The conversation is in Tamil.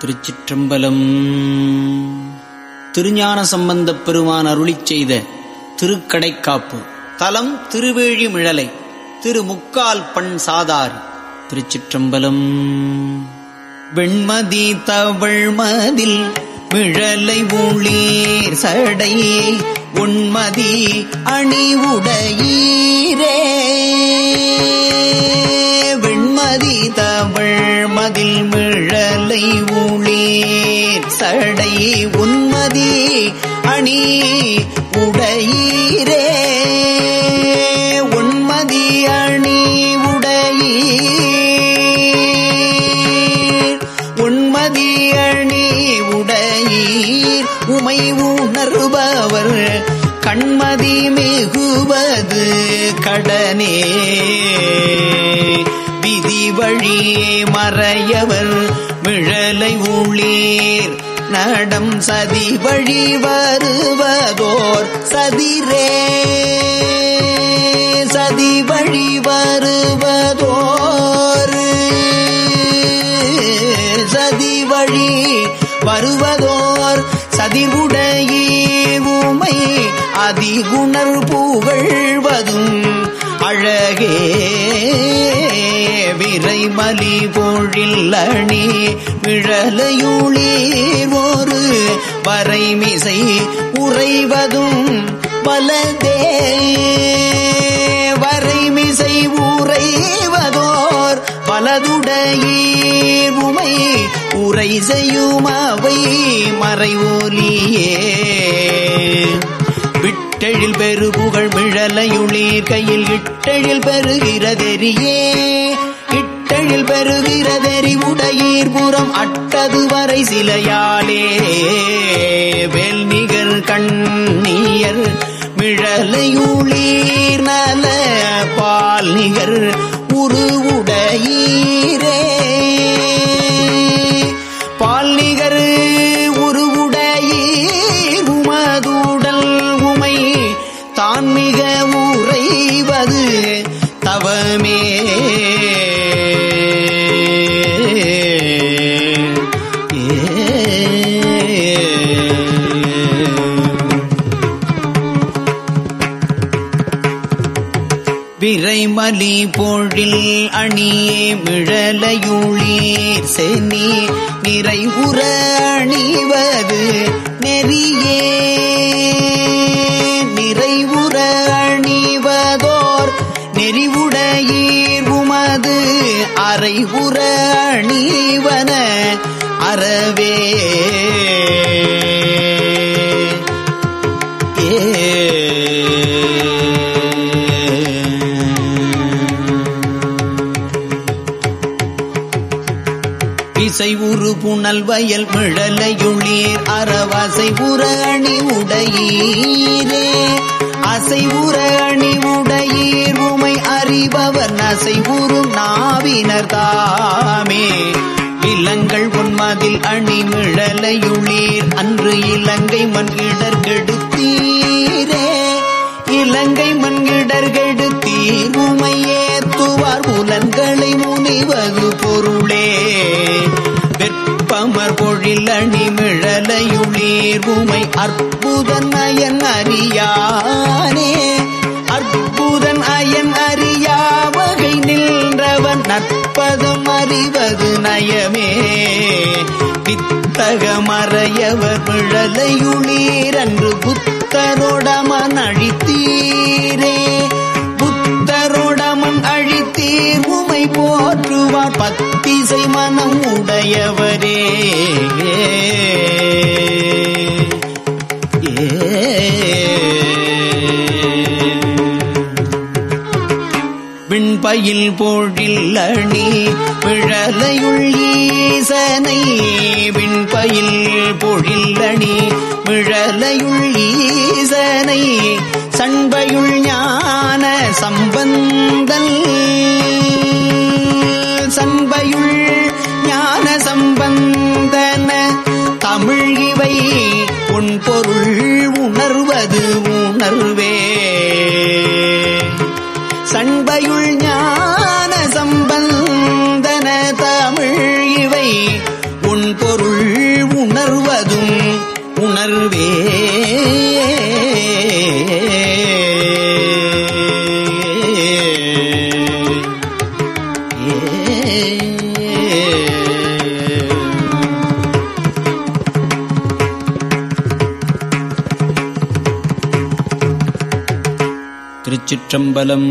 திருச்சிற்றம்பலம். திருஞான சம்பந்தப் பெருமான் அருளிச் செய்த திருக்கடைக்காப்பு. தலம் திருவேழிமிழலை திரு முக்கால் பண் சாதாரி. திருச்சிற்றம்பலம். வெண்மதி தவழ்மதில் மிழலை ஊழீர் சடை உண்மதி அணிவுடையீரே. வெண்மதி தவழ் மதில் சடை உன்மதி அணி உடையீரே. உன்மதி அணி உடையீர் உன்மதி அணி உடையீர். உமை உணர்பவர் கண்மதி மிகுவது கடனே. விதி வழியே மறையவர் விழலை ஊழீர். நடம் சதி வழி வருவதோர் சதிரே. சதி வழி வருவதோர். சதி வழி வருவதோர் சதிவுடைய அதிகுணர் புகழ்வதும் அழகே. விரைமலி பொழில் அணி விழலையுளீர் ஒரு வரைமிசை உறைவதும் பலதே. வரைமிசை உறைவதோர் பலதுடையீர் உமை உரை செய்யும் அவை மறைவோலியே. இட்டெழில் பெரு புகழ் மிழலையுளீர் கையில் இட்டெழில் பெறுகிறதெறியே. இட்டெழில் பெறுகிறதெறி உடையீர் புறம் அட்டது வரை சிலையாலே. வேல் நிகர் கண்ணியர் மிழலையுளீர் நல பால் நிகர் உருவுடையீரே தவமே விரைமலி பொழில் அணியே மிழலையுளீர் செனி நிறைவுற அணிவது நெறியே. நிறைவுற நெறிவுடையீர் உமது அறைவுற அணிவன அறவே. இசை உரு புனல் வயல் மிழலையுளீர் அறவசை உரணி உடையீரே அசை உரணி உடையீர் உம அறிபவர் நசை கூறும் நாவினர் தாமே. இளங்கள் உன்மதில் அணி மிழலையுளீர் அன்று இலங்கை மண் இடர் கெடுத்தீரே. இலங்கை மண் இடர் கெடுத்தீர் உமையேத்துவார் புலன்களை முனிவது பொருளே. வெப்பமர் பொழில் அணி மிழலையுளீர் உமை அற்புதன் அயன் அறியானே. அற்புதன் அயன் அறியா வகை நின்றவன் நற்பதம் அறிவது நயமே. வித்தக மறையவர் மிழலையுளீர் அன்று புத்தரோடமன் வாயில் போழில் அணி விழலையுள் ஈசனை விண்பயில் பொழில் அணி விழலையுள் ஈசனை சண்பையுள் ஞான சம்பந்தல். சண்பையுள் ஞான சம்பந்தன தமிழ் இவை உன் பொருள் உணர்வது உணர்வே. திருச்சிற்றம்பலம்.